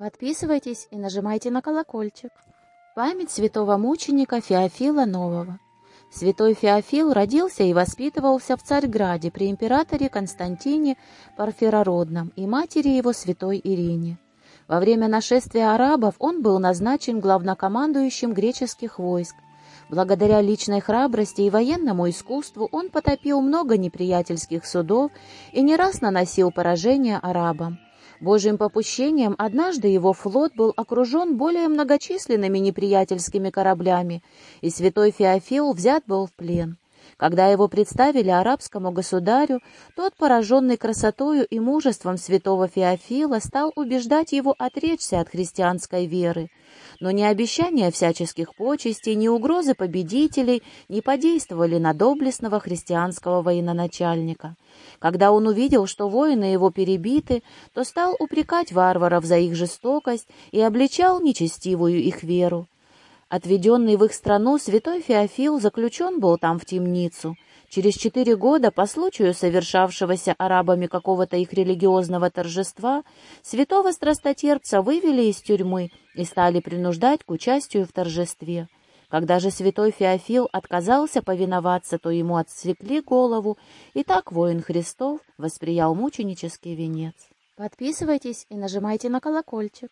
Подписывайтесь и нажимайте на колокольчик. Память святого мученика Феофила Нового. Святой Феофил родился и воспитывался в Царьграде при императоре Константине Парфирородном и матери его святой Ирине. Во время нашествия арабов он был назначен главнокомандующим греческих войск. Благодаря личной храбрости и военному искусству он потопил много неприятельских судов и не раз наносил поражение арабам. Божьим попущением однажды его флот был окружен более многочисленными неприятельскими кораблями, и святой Феофил взят был в плен. Когда его представили арабскому государю, тот, пораженный красотою и мужеством святого Феофила, стал убеждать его отречься от христианской веры. Но ни обещания всяческих почестей, ни угрозы победителей не подействовали на доблестного христианского военачальника. Когда он увидел, что воины его перебиты, то стал упрекать варваров за их жестокость и обличал нечестивую их веру. Отведенный в их страну святой Феофил заключен был там в темницу. Через четыре года, по случаю совершавшегося арабами какого-то их религиозного торжества, святого страстотерпца вывели из тюрьмы и стали принуждать к участию в торжестве. Когда же святой Феофил отказался повиноваться, то ему отсекли голову, и так воин Христов восприял мученический венец. Подписывайтесь и нажимайте на колокольчик.